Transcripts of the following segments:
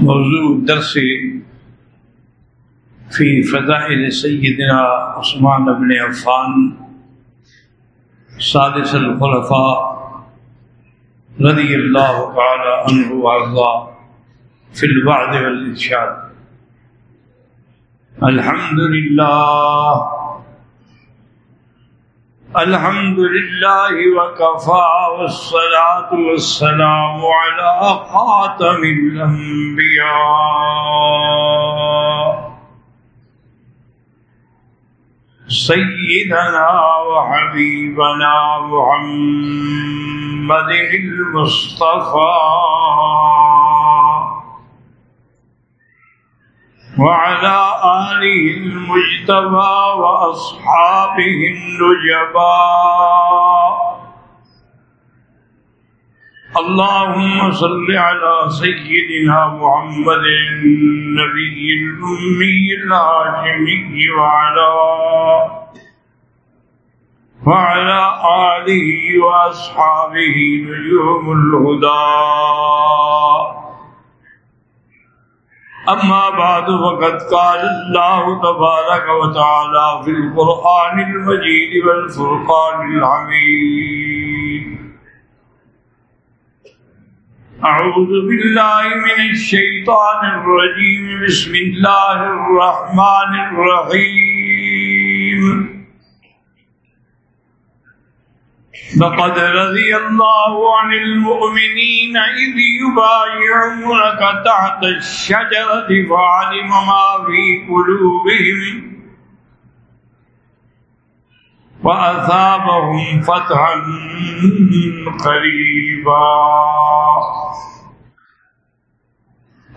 موضوع درس في فضائل سيدنا عثمان بن عفان، سادس الخلفاء رضي الله تعالى عنه وارضاه في الوعد والإرشاد الحمد لله الحمد لله وكفى والصلاة والسلام على خاتم الأنبياء سيدنا وحبيبنا محمد المصطفى وعلى آله المجتبى وأصحابه النجباء اللهم صل على سيدنا محمد النبي الأمي الهاشمي وعلى وعلى آله وأصحابه نجوم الهدى. أما بعد فقد قال الله تبارك وتعالى في القرآن المجيد والفرقان العميد أعوذ بالله من الشيطان الرجيم بسم الله الرحمن الرحيم لقد رضي الله عن المؤمنين إذ يبايعونك تحت الشجرة فعلم ما في قلوبهم وأثابهم فتحا قريبا.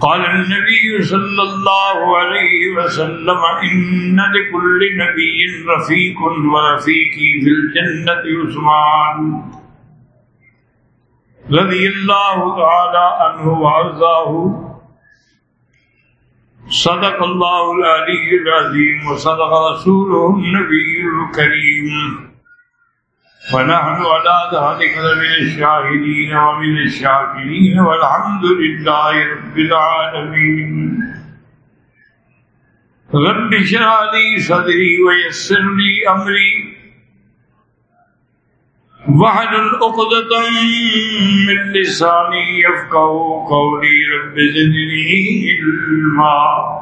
قال النبي صلى الله عليه وسلم، إن لكل نبي رفيق ورفيقي في الجنة عثمان رضي الله تعالى عنه وعرضاه صدق الله العلي العظيم وصدق رسوله النبي الكريم. ونحن على ذلك من الشاهدين ومن الشاكرين والحمد لله رب العالمين. رب اشرح لي صدري ويسر لي امري واحلل عقدة من لساني يفقهوا قولي. رب زدني علما.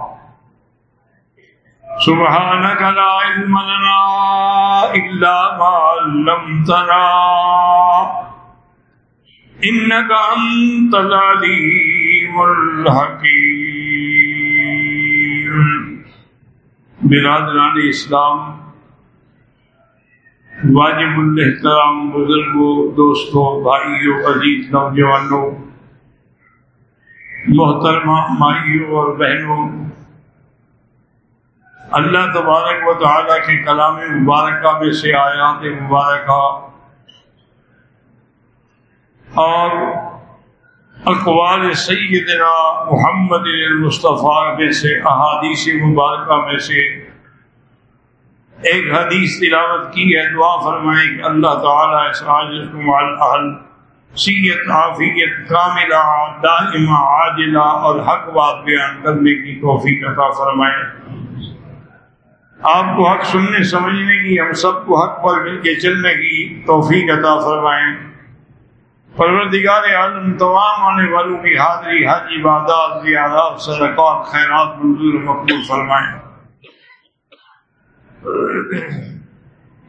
سبحانك لا علم لنا إلا ما علمتنا. إنك أنت العليم الحكيم. برادران اسلام، واجب الاحترام بزرگوں، دوستوں، بھائیوں، عزیز نوجوانوں، محترمہ مائیوں اور بہنوں اللہ تبارک و تعالیٰ کے کلام مبارکہ میں سے آیات مبارکہ اور اقوال سیدنا محمد المصطفیٰ میں سے، احادیث مبارکہ میں سے ایک حدیث تلاوت کی ہے، دعا فرمائے کہ اللہ تعالیٰ احل سیت، عافیت، کاملہ، دائمہ عاجلہ اور حق بات بیان کرنے کی توفیق عطا فرمائے۔ آپ کو حق سننے، سمجھنے کی، ہم سب کو حق پر مل کے چلنے کی توفیق عطا فرمائیں۔ پروردگار عالم، تمام آنے والوں کی حاضری حج عبادات زیادات صدقات، خیرات، منظور مقبول فرمائیں۔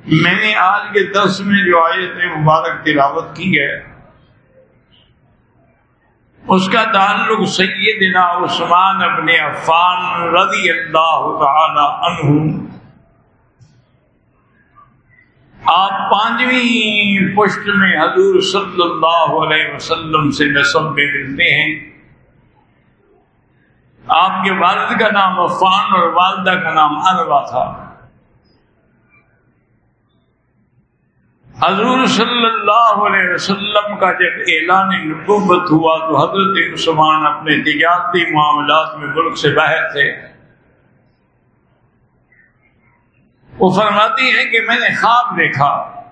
میں نے آج کے دس میں جو آیت مبارک تلاوت کی ہے اس کا تعلق سیدنا عثمان ابن عفان رضی اللہ تعالی عنہ۔ آپ پانچویں پشت میں حضور صلی اللہ علیہ وسلم سے نصب میں ملتے ہیں۔ آپ کے والد کا نام عفان اور والدہ کا نام انوا تھا۔ حضور صلی اللہ علیہ وسلم کا جب اعلان نبوت ہوا تو حضرت عثمان اپنے تجارتی معاملات میں ملک سے باہر تھے۔ وہ فرماتی ہیں کہ میں نے خواب دیکھا۔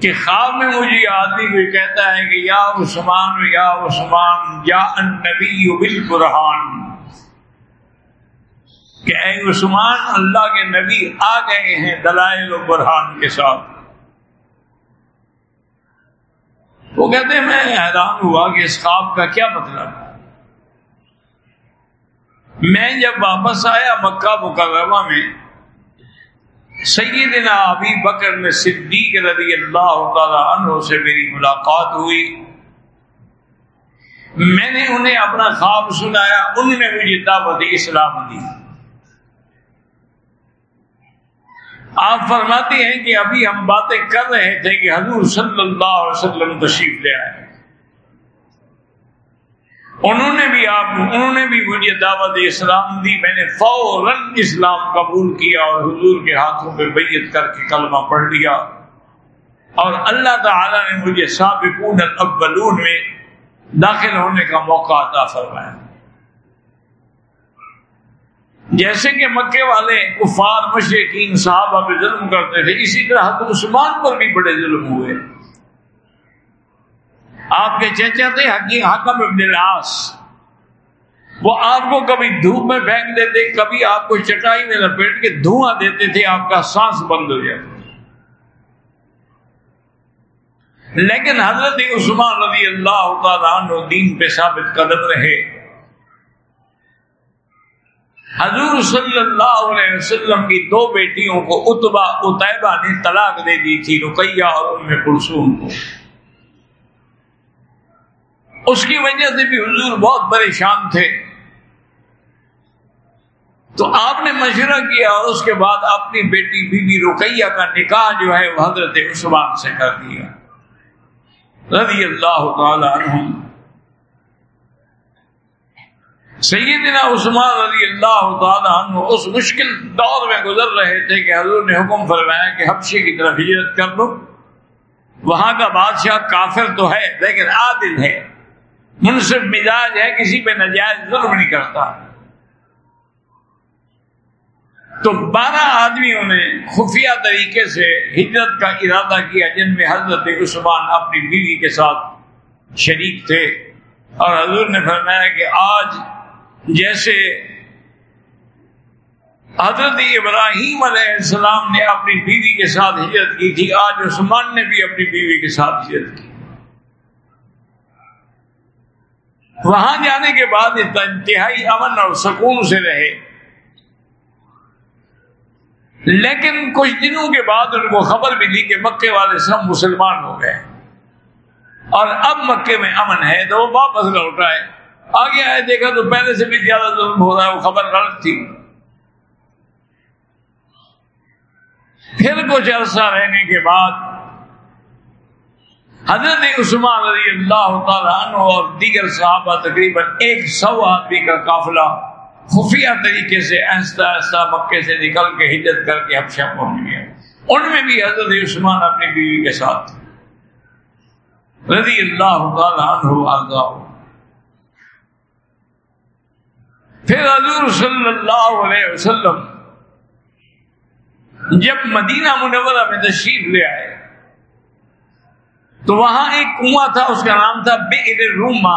کہ خواب میں مجھے آدمی کوئی کہتا ہے کہ یا عثمان یا عثمان، یا النبی بالقرآن کہ اے عثمان اللہ کے نبی آ گئے ہیں دلائل و برحان کے ساتھ۔ وہ کہتے ہیں، میں حیران ہوا کہ اس خواب کا کیا مطلب میں جب واپس آیا مکہ مکرمہ میں، سیدنا ابی بکر میں صدیق رضی اللہ تعالی عنہ سے میری ملاقات ہوئی۔ میں نے انہیں اپنا خواب سنایا انہوں نے مجھے دعوت اسلام دی۔ آپ فرماتے ہیں کہ ابھی ہم باتیں کر رہے تھے کہ حضور صلی اللہ علیہ وسلم تشریف لے آئے۔ انہوں نے بھی آپ انہوں نے بھی مجھے دعوت اسلام دی۔ میں نے فوراً اسلام قبول کیا اور حضور کے ہاتھوں پہ بیت کر کے کلمہ پڑھ لیا۔ اور اللہ تعالی نے مجھے سابقون الاولون میں داخل ہونے کا موقع عطا فرمایا۔ جیسے کہ مکے والے کفار، مشرقین، صحابہ پہ ظلم کرتے تھے، اسی طرح حضرت عثمان پر بھی بڑے ظلم ہوئے۔ آپ کے چچا تھے حکم ابن العاص۔ وہ آپ کو کبھی دھوپ میں پھینک دیتے، کبھی آپ کو چٹائی میں لپیٹ کے دھواں دیتے تھے، آپ کا سانس بند ہو جاتا۔ لیکن حضرت عثمان رضی اللہ تعالیٰ عنہ دین پہ ثابت قدم رہے۔ حضور صلی اللہ علیہ وسلم کی دو بیٹیوں کو اتبا اتبا نے طلاق دے دی تھی، رقیہ اور ان میں کلسوم کو اس کی وجہ سے بھی حضور بہت پریشان تھے۔ تو آپ نے مشورہ کیا اور اس کے بعد اپنی بیٹی بی بی رقیہ کا نکاح جو ہے وہ حضرت عثمان سے کر دیا۔ رضی اللہ تعالی عنہ۔ سیدنا عثمان رضی اللہ تعالی عنہ اس مشکل دور میں گزر رہے تھے کہ حضور نے حکم فرمایا کہ حبشے کی طرف ہجرت کر لو۔ وہاں کا بادشاہ کافر تو ہے، لیکن عادل ہے۔ منصف مزاج ہے، کسی پہ نجائز ظلم نہیں کرتا۔ تو بارہ آدمیوں نے خفیہ طریقے سے ہجرت کا ارادہ کیا، جن میں حضرت عثمان اپنی بیوی کے ساتھ شریک تھے۔ اور حضور نے فرمایا کہ آج جیسے حضرت ابراہیم علیہ السلام نے اپنی بیوی کے ساتھ ہجرت کی تھی، آج عثمان نے بھی اپنی بیوی کے ساتھ ہجرت کی۔ وہاں جانے کے بعد انتہائی امن اور سکون سے رہے۔ لیکن کچھ دنوں کے بعد ان کو خبر ملی کہ مکے والے سب مسلمان ہو گئے۔ اور اب مکے میں امن ہے تو وہ واپس لوٹ آئے۔ آگے آئے دیکھا تو پہلے سے بھی زیادہ ظلم ہو رہا ہے، وہ خبر غلط تھی۔ پھر کچھ عرصہ رہنے کے بعد حضرت عثمان رضی اللہ تعالیٰ عنہ اور دیگر صحابہ تقریباً ایک سو آدمی کا قافلہ خفیہ طریقے سے آہستہ آہستہ مکے سے نکل کے ہجرت کر کے حبشہ پہنچ گیا۔ ان میں بھی حضرت عثمان اپنی بیوی کے ساتھ رضی اللہ تعالیٰ عنہ پھر حضور صلی اللہ علیہ وسلم جب مدینہ منورہ میں تشریف لے آئے، تو وہاں ایک کنواں تھا، اس کا نام تھا بے روما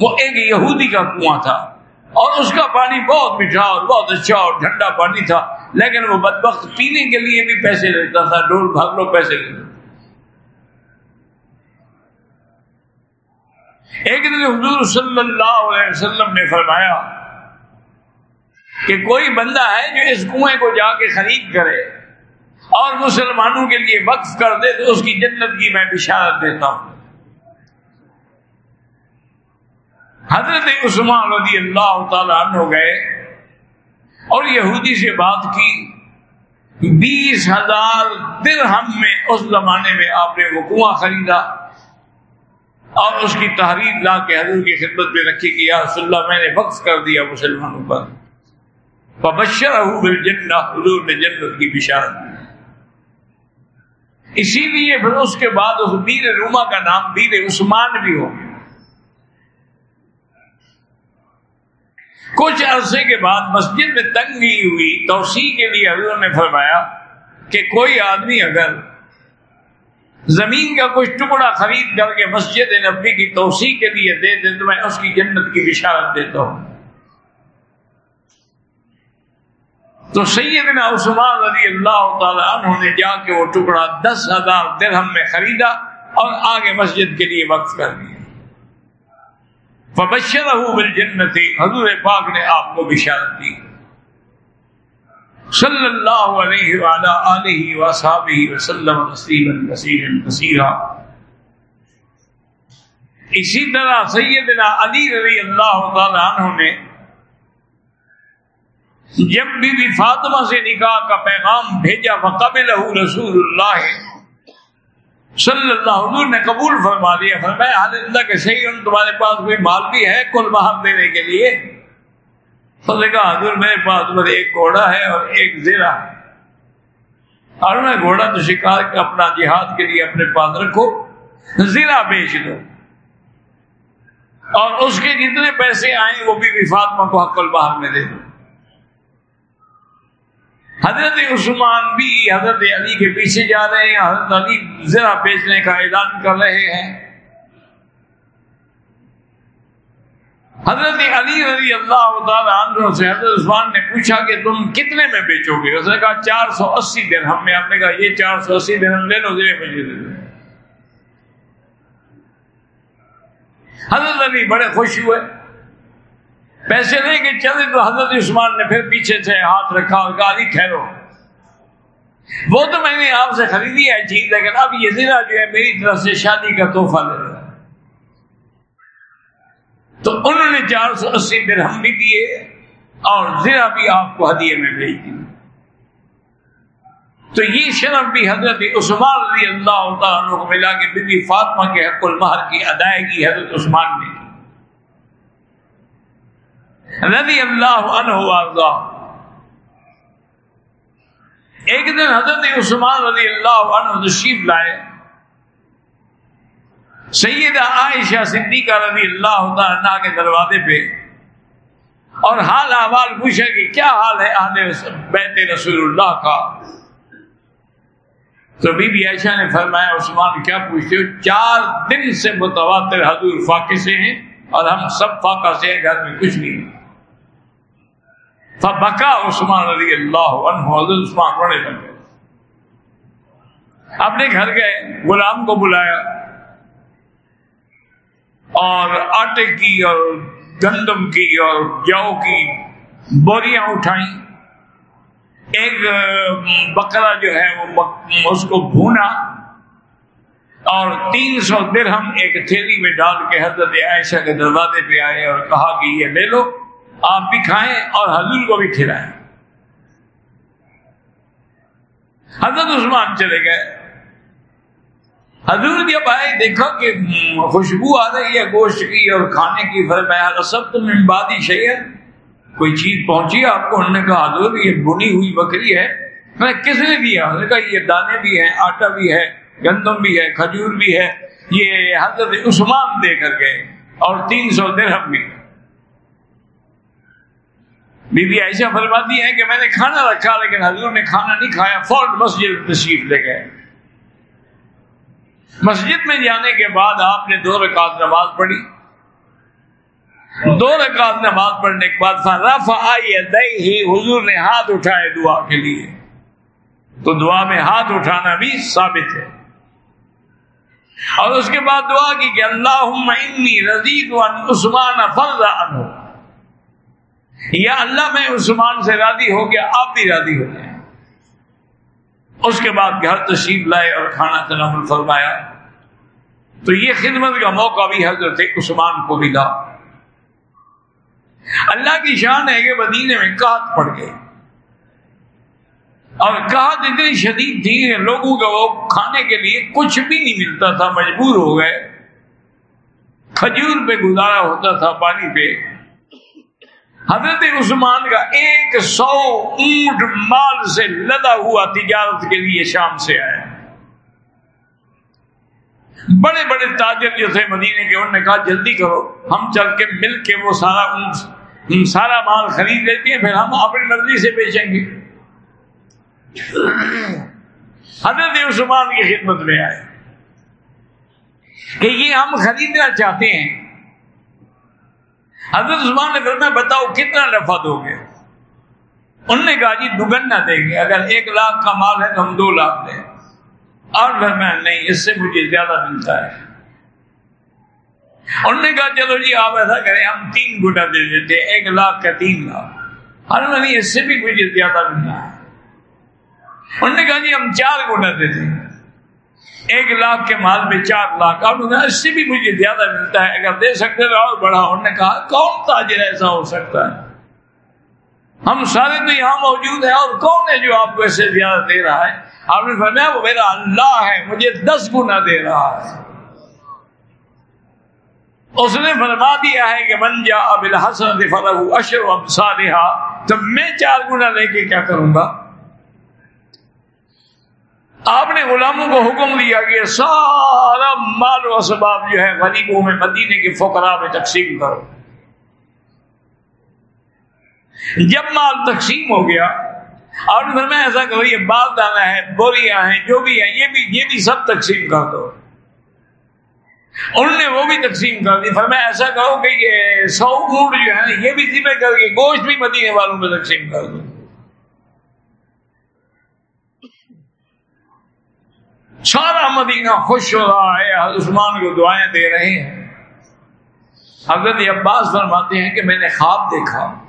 وہ ایک یہودی کا کنواں تھا۔ اور اس کا پانی بہت میٹھا اور بہت اچھا اور ٹھنڈا پانی تھا، لیکن وہ بدبخت پینے کے لیے بھی پیسے لیتا تھا ڈول بھاگ لو، پیسے لیتا ایک دن حضور صلی اللہ علیہ وسلم نے فرمایا کہ کوئی بندہ ہے جو اس کنویں کو جا کے خرید کرے اور مسلمانوں کے لیے وقف کر دے تو اس کی جنت کی میں بشارت دیتا ہوں۔ حضرت عثمان رضی اللہ تعالی عنہ گئے اور یہودی سے بات کی بیس ہزار درہم میں اس زمانے میں آپ نے وہ کنواں خریدا۔ اور اس کی تحریر لا کے حضور کی خدمت میں رکھی کہ یا رسول اللہ میں نے وقف کر دیا مسلمانوں پر۔ ببشر حضور نے جنت کی بشارت اسی لیے پھر اس کے بعد اس بیر روما کا نام بیر عثمان بھی ہو۔ گیا کچھ عرصے کے بعد مسجد میں تنگی ہوئی، توسیع کے لیے حضور نے فرمایا کہ کوئی آدمی اگر زمین کا کچھ ٹکڑا خرید کر کے مسجد نبی کی توسیع کے لیے دے دے تو میں اس کی جنت کی بشارت دیتا ہوں۔ تو سیدنا عثمان رضی اللہ تعالی عنہ نے جا کے وہ ٹکڑا دس ہزار درہم میں خریدا اور آگے مسجد کے لیے وقف کر دیا۔ فبشرہ بالجنت حضور پاک نے آپ کو بشارت دی۔ صلی اللہ علیہ وعلا آلہ وصحابہ وسلم تسلیما کثیرا کثیرا اسی طرح سیدنا علی رضی اللہ تعالی عنہ نے جب بی بی فاطمہ سے نکاح کا پیغام بھیجا فقبلہ رسول اللہ صلی اللہ حضور نے قبول فرما دیا، فرمایا، حال اللہ کے صحیح تمہارے پاس کوئی مال بھی ہے کل مہم دینے کے لیے؟ تو نے کہا، حضور، میرے پاس بس ایک گھوڑا ہے اور ایک زیرہ اور میں گھوڑا تو شکار کے اپنا جہاد کے لیے اپنے پاس رکھو زیرہ بیچ دو اور اس کے جتنے پیسے آئیں، وہ بھی فاطمہ کو حق البہر میں دے دو حضرت عثمان بھی حضرت علی کے پیچھے جا رہے ہیں، حضرت علی ذرا بیچنے کا اعلان کر رہے ہیں۔ حضرت علی رضی اللہ تعالیٰ عنہ سے حضرت عثمان نے پوچھا کہ تم کتنے میں بیچو گے؟ اس نے کہا چار سو اسی دن ہم نے آپ نے کہا یہ چار سو اسی دن ہم لے لو ذرے مجھے دے حضرت علی بڑے خوش ہوئے۔ پیسے لے کے چلے تو حضرت عثمان نے پھر پیچھے سے ہاتھ رکھا اور کہا، علی ٹھہرو۔ وہ تو میں نے آپ سے خریدی ہے چیز، لیکن اب یہ زنا جو ہے میری طرف سے شادی کا تحفہ لے رہا تو انہوں نے چار سو اسی درہم بھی دیے اور زرا بھی آپ کو ہدیے میں بھیج دی۔ تو یہ شرف بھی حضرت عثمان رضی اللہ تعالیٰ کو ملا کہ بی بی فاطمہ کے حق المہر کی ادائیگی حضرت عثمان نے رضی اللہ عنہ وارضا۔ ایک دن حضرت عثمان رضی اللہ عنہ تشریف لائے۔ سیدہ عائشہ صدیقہ رضی اللہ عنہ کے دروازے پہ اور حال احوال پوچھا کہ کیا حال ہے اہل بیت رسول اللہ کا؟ تو بی بی عائشہ نے فرمایا، عثمان، کیا پوچھتے ہو؟ چار دن سے متواتر حضور فاقے سے ہیں اور ہم سب فاقہ سے ہیں، گھر میں کچھ نہیں۔ فبکا عثمان رضی اللہ عنہ، حضرت عثمان رونے لگے اپنے گھر گئے، غلام کو بلایا۔ اور آٹے کی اور گندم کی اور جو کی بوریاں اٹھائیں۔ ایک بکرا جو ہے وہ اس کو بھونا اور تین سو درہم ایک تھیلی میں ڈال کے حضرت عائشہ کے دروازے پہ آئے اور کہا کہ یہ لے لو، آپ بھی کھائیں اور حضور کو بھی کھلائیں۔ حضرت عثمان چلے گئے۔ حضور جب آئے دیکھا کہ خوشبو آ رہی ہے گوشت کی اور کھانے کی، فرمایا سب تم امبادی شہر کوئی چیز پہنچی آپ کو؟ انہوں نے کہا، حضور، یہ بنی ہوئی بکری ہے۔ میں کس نے دیا انہوں نے کہا، یہ دانے بھی ہیں، آٹا بھی ہے، گندم بھی ہے، کھجور بھی ہے۔ یہ حضرت عثمان دے کر گئے اور تین سو درہم بھی۔ بی بی عائشہ فرماتی ہے کہ میں نے کھانا رکھا، لیکن حضور نے کھانا نہیں کھایا، فوراً مسجد تشریف لے گئے۔ مسجد میں جانے کے بعد آپ نے دو رکعت نماز پڑھی۔ دو رکعت نماز پڑھنے کے بعد رف آئی ہی حضور نے ہاتھ اٹھائے دعا کے لیے۔ تو دعا میں ہاتھ اٹھانا بھی ثابت ہے۔ اور اس کے بعد دعا کی کہ اللہ انی رضیت عثمان فرض عنہ۔ یا اللہ، میں عثمان سے راضی ہو گیا، آپ بھی راضی ہو جائیں اس کے بعد گھر تشریف لائے اور کھانا تنمل فرمایا۔ تو یہ خدمت کا موقع بھی حضرت عثمان کو ملا۔ اللہ کی شان ہے کہ مدینے میں کہت پڑ گئے۔ اور کہت اتنی شدید تھی لوگوں کا وہ کھانے کے لیے کچھ بھی نہیں ملتا تھا، مجبور ہو گئے۔ کھجور پہ گزارا ہوتا تھا، پانی پہ۔ حضرت عثمان کا ایک سو اونٹ مال سے لدا ہوا تجارت کے لیے شام سے آیا۔ بڑے بڑے تاجر جو تھے مدینے کے، انہوں نے کہا جلدی کرو، ہم چل کے مل کے وہ سارا اونٹ سارا مال خرید لیتے ہیں، پھر ہم اپنی مرضی سے بیچیں گے۔ حضرت عثمان کی خدمت میں آئے۔ کہ یہ ہم خریدنا چاہتے ہیں۔ حضرت عثمان نے فرمایا، بتاؤ کتنا نفع دو گے؟ انہوں نے کہا جی دگن نہ دیں گے، اگر ایک لاکھ کا مال ہے تو ہم دو لاکھ دیں۔ اور پھر میں نہیں، اس سے مجھے زیادہ ملتا ہے۔ انہوں نے کہا، چلو جی آپ ایسا کریں، ہم تین گنا دے دیتے ایک لاکھ کا تین لاکھ۔ ہر نہیں، اس سے بھی مجھے زیادہ ملنا ہے۔ انہوں نے کہا جی ہم چار گنا دے دیں۔ ایک لاکھ کے مال میں چار لاکھ۔ اور اس سے بھی مجھے زیادہ ملتا ہے۔ اگر دے سکتے تو اور بڑھا۔ انہوں نے کہا، کون تاجر ایسا ہو سکتا ہے؟ ہم سارے تو یہاں موجود ہیں اور کون ہے جو آپ کو ایسے زیادہ دے رہا ہے؟ آپ نے فرمایا وہ میرا اللہ ہے، مجھے دس گنا دے رہا ہے۔ اس نے فرما دیا ہے کہ من جا اب الحسن فلح اشر اب تو میں چار گنا لے کے کیا کروں گا؟ آپ نے غلاموں کو حکم دیا کہ سارا مال و اسباب جو ہے غریبوں میں مدینے کے فقراء میں تقسیم کرو۔ جب مال تقسیم ہو گیا اور پھر میں ایسا کرو، یہ بال دانا ہے، بوریاں ہیں، جو بھی ہے یہ بھی یہ بھی سب تقسیم کر دو۔ انہوں نے وہ بھی تقسیم کر دی۔ پھر میں ایسا کہوں کہ یہ سو اونٹ جو ہے یہ بھی ذمہ کر کے گوشت بھی مدینے والوں میں تقسیم کر دو۔ سارا مدینہ خوش ہو رہا ہے عثمان کو دعائیں دے رہے ہیں۔ حضرت عباس فرماتے ہیں کہ میں نے خواب دیکھا۔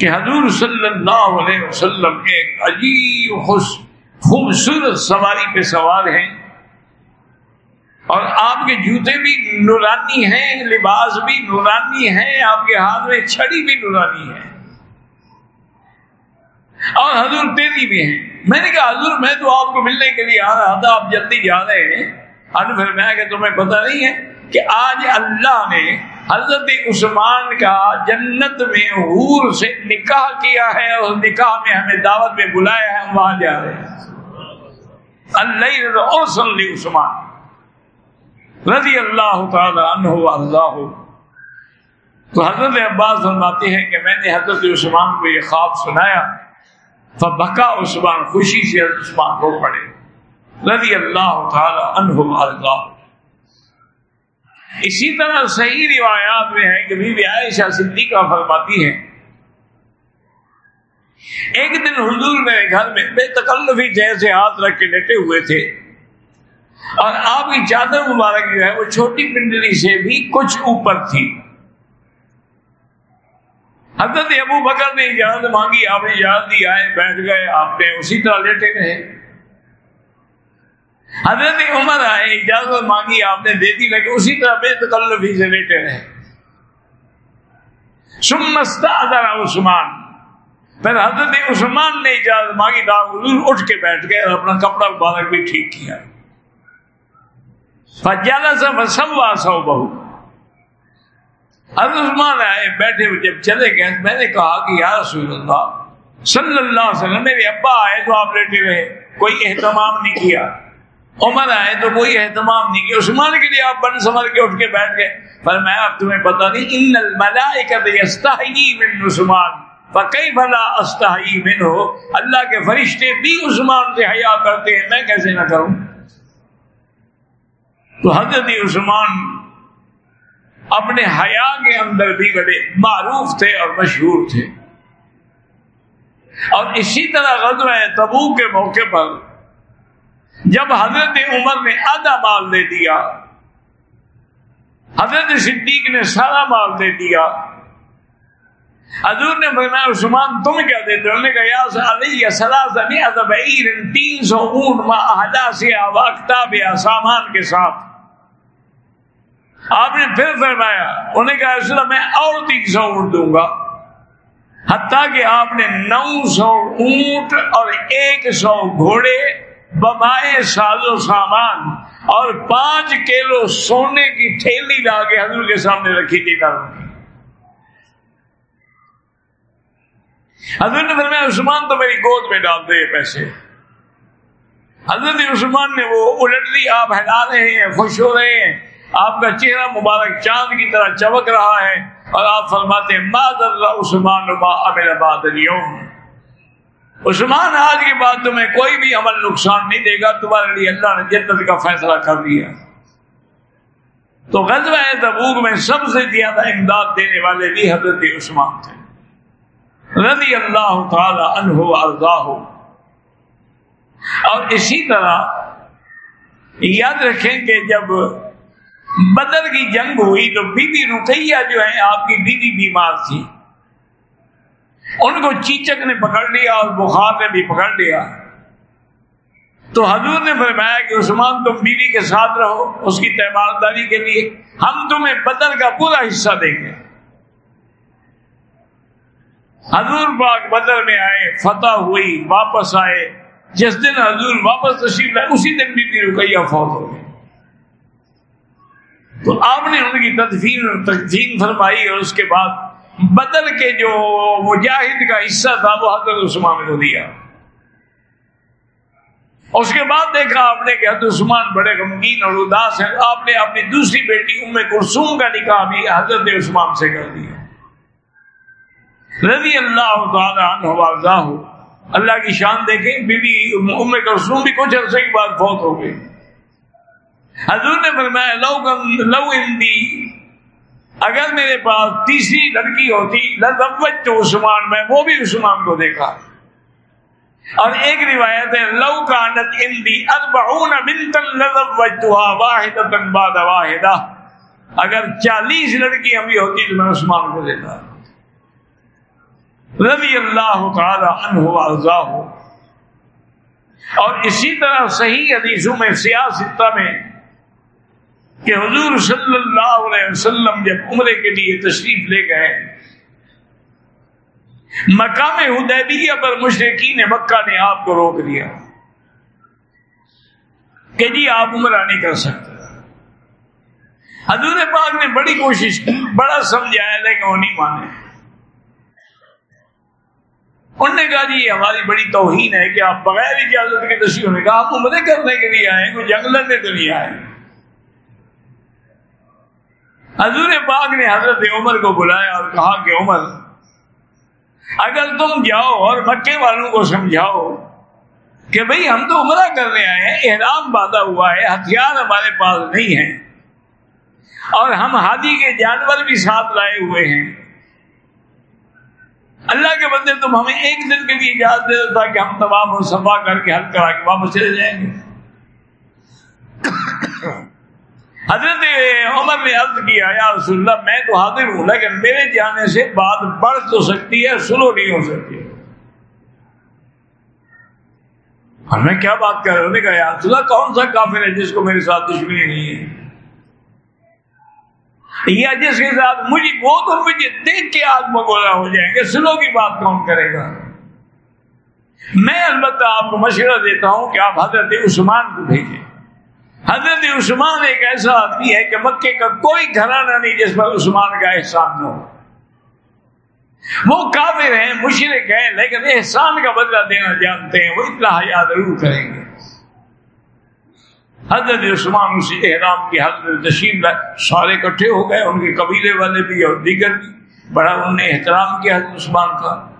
کہ حضور صلی اللہ علیہ وسلم ایک عجیب خوش خوبصورت سواری پہ سوار ہیں اور آپ کے جوتے بھی نورانی ہیں، لباس بھی نورانی ہے آپ کے ہاتھ میں چھڑی بھی نورانی ہے اور حضور تیری بھی ہیں۔ میں نے کہا، حضور، میں تو آپ کو ملنے کے لیے آ رہا تھا، آپ جلدی جا رہے ہیں۔ پھر میں کہ تمہیں پتہ نہیں ہے۔ کہ آج اللہ نے حضرت عثمان کا جنت میں حور سے نکاح کیا ہے اور نکاح میں ہمیں دعوت میں بلایا ہے، ہم وہاں جا رہے ہیں۔ اللہ عثمان رضی اللہ تعالی عنہ اللہ۔ تو حضرت عباس فرماتے ہیں کہ میں نے حضرت عثمان کو یہ خواب سنایا، فبکا عثمان خوشی سے عثمان کو پڑے۔ رضی اللہ تعالی عنہ اللہ۔ اسی طرح صحیح روایات میں ہے کہ بی بی عائشہ صدیقہ فرماتی ہے ایک دن حضور میرے گھر میں بے تکلفی جیسے ہاتھ رکھ کے لیٹے ہوئے تھے اور آپ کی چادر مبارک جو ہے وہ چھوٹی پنڈلی سے بھی کچھ اوپر تھی۔ حضرت ابو بکر نے اجازت مانگی، آپ نے اجازت دی، آئے، بیٹھ گئے، آپ نے اسی طرح لیٹے رہے۔ حضرت عمر آئے، اجازت مانگی، آپ نے دے دی لیکن اسی طرح بے تکلفی سے لیٹے رہے عثمان۔ پھر حضرت عثمان نے اجازت مانگی حضور اٹھ کے بیٹھ گئے اور اپنا کپڑا مبارک بھی ٹھیک کیا۔ فجالہ سے سب سو بہو حضرت عثمان آئے، بیٹھے ہوئے جب چلے گئے، میں نے کہا کہ یا رسول اللہ، صلی اللہ علیہ وسلم، میرے ابا آئے تو آپ لیٹے رہے، کوئی اہتمام نہیں کیا۔ عمر آئے تو کوئی اہتمام نہیں کیا، عثمان کے لیے آپ بن سمر کے اٹھ کے بیٹھ گئے۔ پر میں اب تمہیں پتا نہیں، ان الملائکت یستحیی من عثمان فکئی بھلا استحیی من ہو اللہ کے فرشتے بھی عثمان سے حیا کرتے ہیں، میں کیسے نہ کروں؟ تو حضرت عثمان اپنے حیا کے اندر بھی بڑے معروف تھے اور مشہور تھے۔ اور اسی طرح غزوہ تبو کے موقع پر جب حضرت عمر نے آدھا مال دے دیا، حضرت صدیق نے سارا مال دے دیا۔ حضور نے فرمایا، عثمان، تم کیا دیتے انہوں نے کہا، یا علی سلاس تین سو اونٹ ما احدا سے یا سامان کے ساتھ۔ آپ نے پھر فرمایا، انہیں کہا، اس میں اور تین سو اونٹ دوں گا۔ حتیٰ کہ آپ نے نو سو اونٹ اور ایک سو گھوڑے بمائے ساز و سامان اور پانچ کلو سونے کی تھیلی لا کے حضور کے سامنے رکھی تھی حضرت نے فرمایا، عثمان تو میری گود میں ڈال دے پیسے۔ حضرت عثمان نے وہ الٹ لی آپ ہٹا رہے ہیں، خوش ہو رہے ہیں۔ آپ کا چہرہ مبارک چاند کی طرح چمک رہا ہے اور آپ فرماتے ہیں اللہ عثمان آباد عثمان، آج کے بعد تمہیں کوئی بھی عمل نقصان نہیں دے گا، تمہارے لیے اللہ نے جنت کا فیصلہ کر دیا تو غزوہ تبوک میں سب سے زیادہ امداد دینے والے بھی حضرت عثمان تھے۔ رضی اللہ تعالی عنہ ارضاہ۔ اور اسی طرح یاد رکھیں کہ جب بدر کی جنگ ہوئی تو بی بی رقیہ جو ہے آپ کی بیوی بیمار تھی۔ ان کو چیچک نے پکڑ لیا اور بخار نے بھی پکڑ لیا۔ تو حضور نے فرمایا کہ عثمان تم بیوی کے ساتھ رہو، اس کی تیمارداری کے لیے ہم تمہیں بدر کا پورا حصہ دیں گے۔ حضور پاک بدر میں آئے، فتح ہوئی، واپس آئے۔ جس دن حضور واپس تشریف لائے، اسی دن بی بی رکیہ فوت ہو گئی تو آپ نے ان کی تدفین اور فرمائی اور اس کے بعد بدر کے جو مجاہد کا حصہ تھا وہ حضرت عثمان کو دیا۔ اس کے بعد دیکھا آپ نے کہ حضرت عثمان بڑے غمگین اور اداس ہیں۔ آپ نے اپنی دوسری بیٹی ام کلثوم کا نکاح بھی حضرت عثمان سے کر دیا۔ رضی اللہ تعالیٰ عنہ اللہ کی شان دیکھیں بی بی ام کلثوم بھی کچھ عرصے کے بعد فوت ہو گئی۔ حضور نے فرمایا، لو لو اندی اگر میرے پاس تیسری لڑکی ہوتی لذوت تو عثمان، میں وہ بھی عثمان کو دیکھا۔ اور ایک روایت ہے، لو کانت اندی اربعون بنتا لذوتها واحدة بعد واحدة اگر چالیس لڑکی بھی ہوتی تو میں عثمان کو دیتا رضی اللہ تعالی عنہ وارضاہ اور اسی طرح صحیح حدیثوں میں سیاستہ میں کہ حضور صلی اللہ علیہ وسلم جب عمرے کے لیے تشریف لے گئے، مقام حدیبیہ پر مشرقین مکہ نے آپ کو روک دیا کہ جی آپ عمرہ نہیں کر سکتے۔ حضور پاک نے بڑی کوشش کی، بڑا سمجھایا، لیکن وہ نہیں مانے۔ انہوں نے کہا جی یہ ہماری بڑی توہین ہے کہ آپ بغیر اجازت کے تشریف نے کہا آپ عمرے کرنے کے لیے آئے کوئی جنگ لڑنے تو نہیں آئے حضور پاک نے حضرت عمر کو بلایا اور کہا کہ عمر، اگر تم جاؤ اور مکے والوں کو سمجھاؤ کہ بھئی ہم تو عمرہ کرنے آئے ہیں، احرام باندھا ہوا ہے، ہتھیار ہمارے پاس نہیں ہے اور ہم ہادی کے جانور بھی ساتھ لائے ہوئے ہیں۔ اللہ کے بندے، تم ہمیں ایک دن کے لیے اجازت دے دو تاکہ ہم تمام صفا کر کے حل کرا کے واپس چلے جائیں گے۔ حضرت عمر نے عرض کیا، یا رسول اللہ، میں تو حاضر ہوں، لیکن میرے جانے سے بات بڑھ تو سکتی ہے، سلو نہیں ہو سکتی ہم نے کیا بات کر رہے کہا، یا رسول اللہ، کون سا کافر ہے جس کو میرے ساتھ دشمنی نہیں ہے؟ یا جس کے ساتھ مجھے وہ تو مجھے دیکھ کے آگ مگولا ہو جائیں گے، سلو کی بات کون کرے گا؟ میں البتہ آپ کو مشورہ دیتا ہوں کہ آپ حضرت عثمان کو بھیجیں۔ حضرت عثمان ایک ایسا آدمی ہے کہ مکے کا کوئی گھرانہ نہیں جس پر عثمان کا احسان نہ ہو۔ وہ کافر ہیں مشرق ہیں، لیکن احسان کا بدلہ دینا جانتے ہیں، وہ اتنا حیا ضرور کریں گے۔ حضرت عثمان اسی احرام کی حضرت تشریف سارے اکٹھے ہو گئے، ان کے قبیلے والے بھی اور دیگر بھی۔ بڑا انہوں نے احترام کیا حضرت عثمان کا۔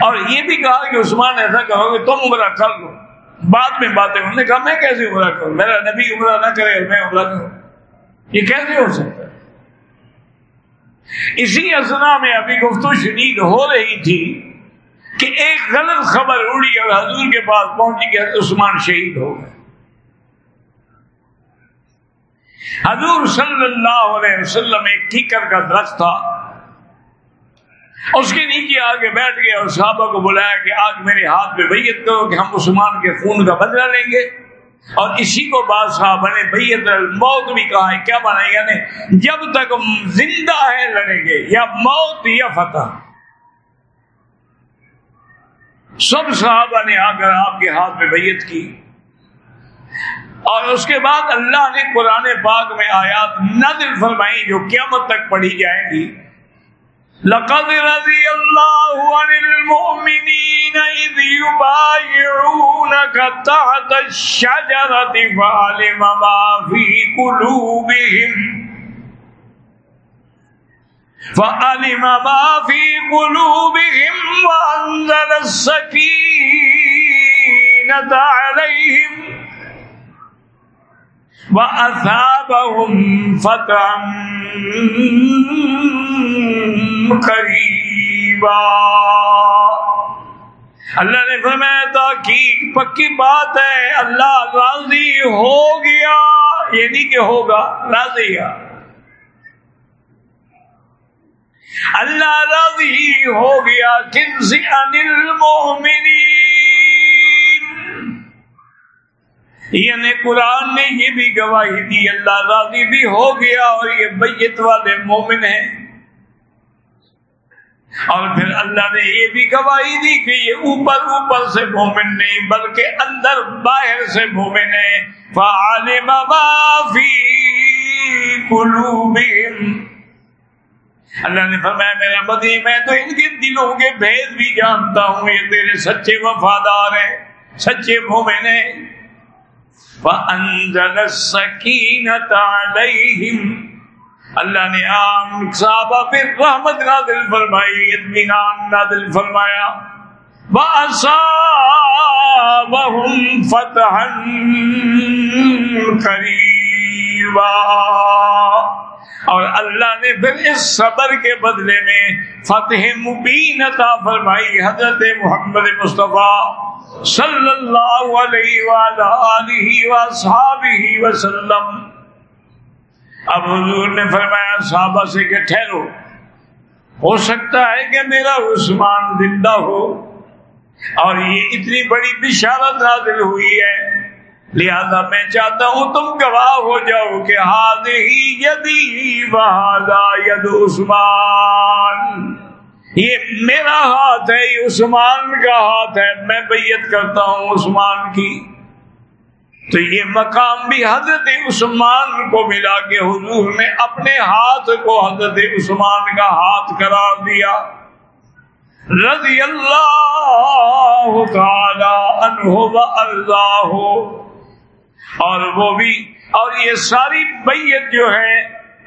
اور یہ بھی کہا کہ عثمان ایسا کہو کہ تم عمرہ کر لو بعد میں باتیں انہوں نے کہا، میں کیسے عمرہ کروں؟ میرا نبی عمرہ نہ کرے اور میں عمرہ کروں۔ یہ کیسے ہو سکتا ہے؟ اسی اسنا میں ابھی گفتو شدید ہو رہی تھی کہ ایک غلط خبر اڑی اور حضور کے پاس پہنچی کہ عثمان شہید ہو گئے۔ حضور صلی اللہ علیہ وسلم ایک ٹھیکر کا درخت تھا۔ اس کے نیچے آگے بیٹھ گئے اور صحابہ کو بلایا کہ آج میرے ہاتھ میں بیت کرو کہ ہم عثمان کے خون کا بدلہ لیں گے۔ اور اسی کو بادشاہ بنے بیت موت بھی کہا ہے۔ کیا بنا یعنی جب تک زندہ ہے لڑیں گے، یا موت یا فتح۔ سب صحابہ نے آ کر آپ کے ہاتھ میں بیت کی۔ اور اس کے بعد اللہ نے قرآن پاک میں آیات نظر فرمائی جو قیامت تک پڑھی جائیں گی۔ لقد رضي الله عن المؤمنين إذ يبايعونك تحت الشجرة فعلم ما في قلوبهم. فعلم ما في قلوبهم وأنزل السكينة عليهم وَأَثَابَهُمْ فَتَحًا قَرِيبًا اللہ نے فرمایا، تحقیق پکی بات ہے، اللہ راضی ہو گیا۔ یہ نہیں کہ ہوگا، راضی ہے۔ اللہ راضی ہو گیا کن سے انل یعنی قرآن نے یہ بھی گواہی دی، اللہ راضی بھی ہو گیا اور یہ بیت والے مومن ہیں۔ اور پھر اللہ نے یہ بھی گواہی دی کہ یہ اوپر اوپر سے مومن نہیں، بلکہ اندر باہر سے مومن ہے۔ فعالم ما فی قلوبہم اللہ نے فرمایا میرا بدی میں تو ان کے دلوں کے بھید بھی جانتا ہوں، یہ تیرے سچے وفادار ہیں، سچے مومن ہیں۔ فَأَنزَلَ السَّكِينَةَ عَلَيْهِمْ۔ اللہ نے عام صحابہ پہ رحمت نازل فرمائی، اطمینان نازل فرمایا۔ وَأَصَابَهُمْ فَتْحًا قَرِيبًا۔ اور اللہ نے پھر اس صبر کے بدلے میں فتح مبین عطا فرمائی، حضرت محمد مصطفیٰ صلی اللہ علیہ وآلہ وآلہ وسلم۔ اب حضور نے فرمایا، صحابہ سے کہ ٹھہرو۔ ہو سکتا ہے کہ میرا عثمان زندہ ہو۔ اور یہ اتنی بڑی بشارت نازل ہوئی ہے۔ لہذا میں چاہتا ہوں تم گواہ ہو جاؤ کہ ہاد ہی یدی بہادا ید عثمان۔ یہ میرا ہاتھ ہے، یہ عثمان کا ہاتھ ہے۔ میں بیت کرتا ہوں عثمان کی۔ تو یہ مقام بھی حضرت عثمان کو ملا کے حضور نے اپنے ہاتھ کو حضرت عثمان کا ہاتھ قرار دیا۔ رضی اللہ تعالی عنہ و اللہ اور وہ بھی اور یہ ساری بیت جو ہے،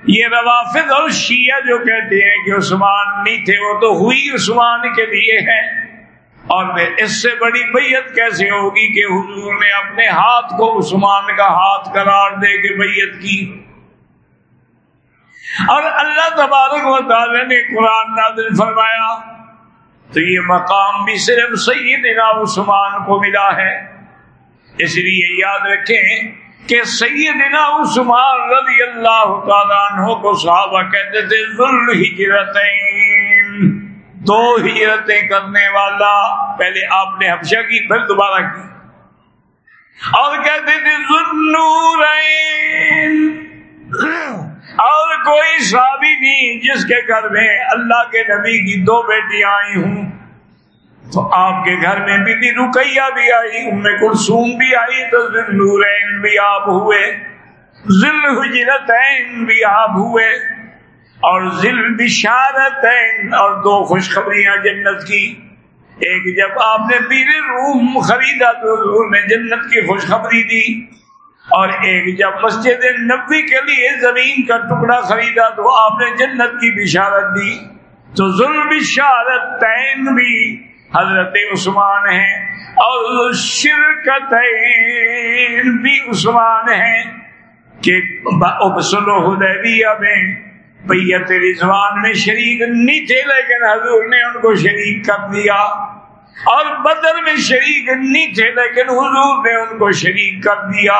یہ روافظ اور شیعہ جو کہتے ہیں کہ عثمان نہیں تھے، وہ تو ہوئی عثمان کے لیے ہے اور اس سے بڑی بیت کیسے ہوگی کہ حضور نے اپنے ہاتھ کو عثمان کا ہاتھ قرار دے کے بیت کی؟ اور اللہ تبارک و تعالی نے قرآن نازل فرمایا، تو یہ مقام بھی صرف سیدنا عثمان کو ملا ہے۔ اس لیے یاد رکھیں کہ سیدنا عثمان رضی اللہ تعالیٰ عنہ کو صحابہ کہتے تھے ذل ہجرتیں دو ہجرتیں کرنے والا، پہلے آپ نے حبشہ کی، پھر دوبارہ کی۔ اور کہتے تھے اور کوئی صحابی نہیں جس کے گھر میں اللہ کے نبی کی دو بیٹیاں آئی ہوں۔ تو آپ کے گھر میں بی بی رکیہ بھی آئی، ام کلثوم بھی آئی، تو ذل نورین بھی آپ ہوئے۔ ذل حجرتین بھی آپ ہوئے۔ اور ذل بشارتین اور دو خوشخبریاں جنت کی۔ ایک جب آپ نے پیر روم خریدا تو حضور نے جنت کی خوشخبری دی۔ اور ایک جب مسجد نبی کے لیے زمین کا ٹکڑا خریدا تو آپ نے جنت کی بشارت دی۔ تو ظلم بشارت تین بھی حضرت عثمان ہیں اور شرکت بھی عثمان ہیں کہ حدیبیہ میں بیت رضوان میں شریک نہیں تھے، لیکن حضور نے ان کو شریک کر دیا۔ اور بدر میں شریک نہیں تھے، لیکن حضور نے ان کو شریک کر دیا۔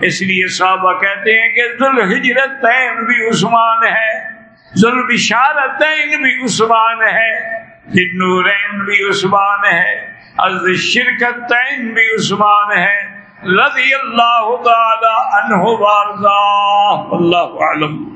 اس لیے صحابہ کہتے ہیں کہ ذل ہجرت بھی عثمان ہے ذل بشارت بھی عثمان ہے نورین بھی عثمان ہے از شرکت بھی عثمان ہے۔ رضی اللہ تعالی عنہ وارضا اللہ عالم